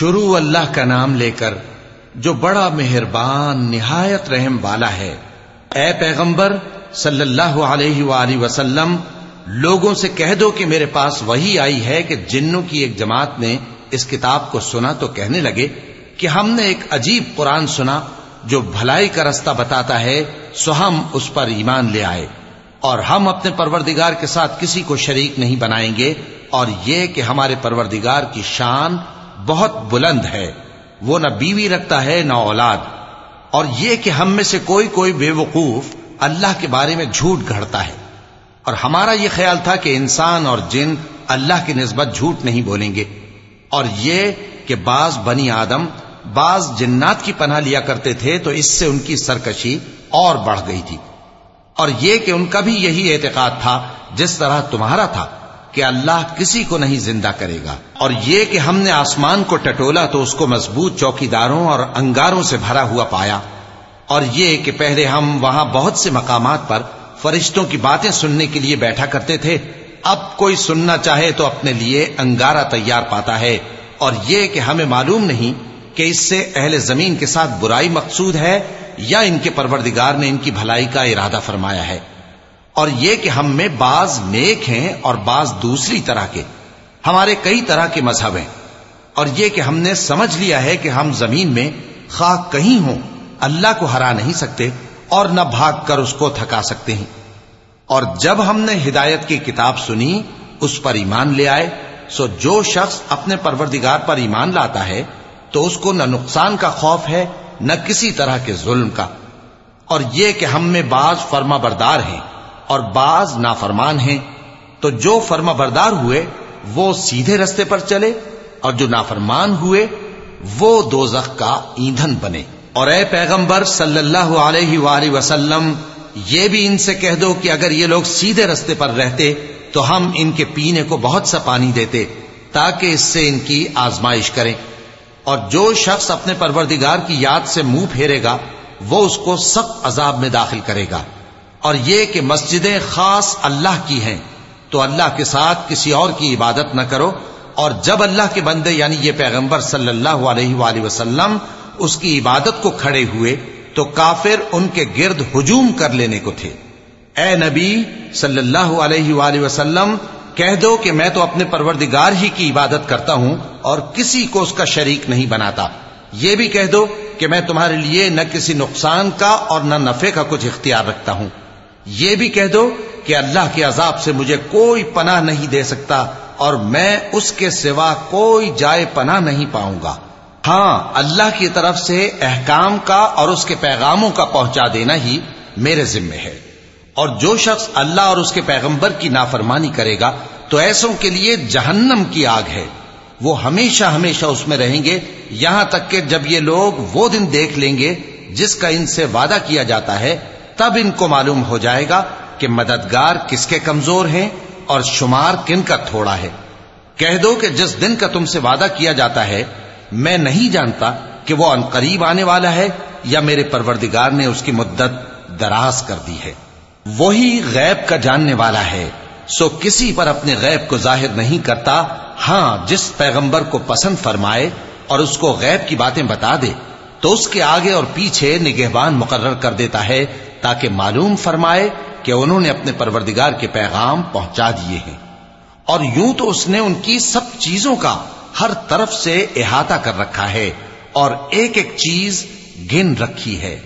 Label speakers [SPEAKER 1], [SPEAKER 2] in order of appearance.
[SPEAKER 1] شروع اللہ کا نام لے کر جو بڑا مہربان، نہایت رحم والا ہے۔ اے پیغمبر، صلی اللہ علیہ وآلہ وسلم، لوگوں سے کہہ دو کہ میرے پاس وہی آئی ہے کہ جنوں کی ایک جماعت نے اس کتاب کو سنا تو کہنے لگے کہ ہم نے ایک عجیب قرآن سنا جو بھلائی کا رستہ بتاتا ہے، سو ہم اس پر ایمان لے آئے۔ اور ہم اپنے پروردگار کے ساتھ کسی کو شریک نہیں بنائیں گے، اور یہ کہ ہمارے پروردگار کی شان بہت بلند ہے۔ وہ نہ بیوی رکھتا ہے نہ اولاد۔ اور یہ کہ ہم میں سے کوئی کوئی بے وقوف اللہ کے بارے میں جھوٹ گھڑتا ہے۔ اور ہمارا یہ خیال تھا کہ انسان اور جن اللہ کی نسبت جھوٹ نہیں بولیں گے۔ اور یہ کہ بعض بنی آدم بعض جنات کی پناہ لیا کرتے تھے تو اس سے ان کی سرکشی اور بڑھ گئی تھی۔ اور یہ کہ ان کا بھی یہی اعتقاد تھا جس طرح تمہارا تھا۔ کہ اللہ کسی کو نہیں زندہ کرے گا۔ اور یہ کہ ہم نے آسمان کو ٹٹولا تو اس کو مضبوط چوکی داروں اور انگاروں سے بھرا ہوا پایا۔ اور یہ کہ پہلے ہم وہاں بہت سے مقامات پر فرشتوں کی باتیں سننے کے لیے بیٹھا کرتے تھے۔ اب کوئی سننا چاہے تو اپنے لیے انگارہ تیار پاتا ہے۔ اور یہ کہ ہمیں معلوم نہیں کہ اس سے اہل زمین کے ساتھ برائی مقصود ہے یا ان کے پروردگار نے ان کی بھلائی کا ارادہ فرمایا ہے۔ اور یہ کہ ہم میں بعض نیک ہیں اور بعض دوسری طرح کے۔ ہمارے کئی طرح کے مذہب ہیں۔ اور یہ کہ ہم نے سمجھ لیا ہے کہ ہم زمین میں خواہ کہیں ہوں، اللہ کو ہرا نہیں سکتے اور نہ بھاگ کر اس کو تھکا سکتے ہیں۔ اور جب ہم نے ہدایت کی کتاب سنی، اس پر ایمان لے آئے، سو جو شخص اپنے پروردگار پر ایمان لاتا ہے، تو اس کو نہ نقصان کا خوف ہے، نہ کسی طرح کے ظلم کا۔ اور یہ کہ ہم میں بعض فرما بردار ہیں۔ اور بعض نافرمان ہیں، تو جو فرما بردار ہوئے، وہ سیدھے رستے پر چلے، اور جو نافرمان ہوئے، وہ دوزخ کا ایندھن بنے۔ اور اے پیغمبر صلی اللہ علیہ وآلہ وسلم، یہ بھی ان سے کہہ دو کہ اگر یہ لوگ سیدھے رستے پر رہتے، تو ہم ان کے پینے کو بہت سا پانی دیتے، تاکہ اس سے ان کی آزمائش کریں۔ اور جو شخص اپنے پروردگار کی یاد سے منہ پھیرے گا، وہ اس کو سخت عذاب میں داخل کرے گا۔ اور یہ کہ مسجدیں خاص اللہ کی ہیں، تو اللہ کے ساتھ کسی اور کی عبادت نہ کرو۔ اور جب اللہ کے بندے یعنی یہ پیغمبر صلی اللہ علیہ وآلہ وسلم، اس کی عبادت کو کھڑے ہوئے، تو کافر ان کے گرد ہجوم کر لینے کو تھے۔ اے نبی صلی اللہ علیہ وآلہ وسلم، کہہ دو کہ میں تو اپنے پروردگار ہی کی عبادت کرتا ہوں اور کسی کو اس کا شریک نہیں بناتا۔ یہ بھی کہہ دو کہ میں تمہارے لیے نہ کسی نقصان کا اور نہ نفے کا کچھ اختیار رکھتا ہوں۔ یہ بھی کہہ دو کہ اللہ کے عذاب سے مجھے کوئی پناہ نہیں دے سکتا اور میں اس کے سوا کوئی جائے پناہ نہیں پاؤں گا۔ ہاں اللہ کی طرف سے احکام کا اور اس کے پیغاموں کا پہنچا دینا ہی میرے ذمے ہے۔ اور جو شخص اللہ اور اس کے پیغمبر کی نافرمانی کرے گا تو ایسوں کے لیے جہنم کی آگ ہے۔ وہ ہمیشہ ہمیشہ اس میں رہیں گے۔ یہاں تک کہ جب یہ لوگ وہ دن دیکھ لیں گے جس کا ان سے وعدہ کیا جاتا ہے تب ان کو معلوم ہو جائے گا کہ مددگار کس کے کمزور ہیں اور شمار کن کا تھوڑا ہے۔ کہہ دو کہ جس دن کا تم سے وعدہ کیا جاتا ہے، میں نہیں جانتا کہ وہ قریب آنے والا ہے یا میرے پروردگار نے اس کی مدت دراز کر دی ہے۔ وہی غیب کا جاننے والا ہے، سو کسی پر اپنے غیب کو ظاہر نہیں کرتا۔ ہاں جس پیغمبر کو پسند فرمائے اور اس کو غیب کی باتیں بتا دے، تو اس کے آگے اور پیچھے نگہبان مقرر کر دیتا ہے تاکہ معلوم فرمائے کہ انہوں نے اپنے پروردگار کے پیغام پہنچا دیے ہیں۔ اور یوں تو اس نے ان کی سب چیزوں کا ہر طرف سے احاطہ کر رکھا ہے اور ایک ایک چیز گن رکھی ہے۔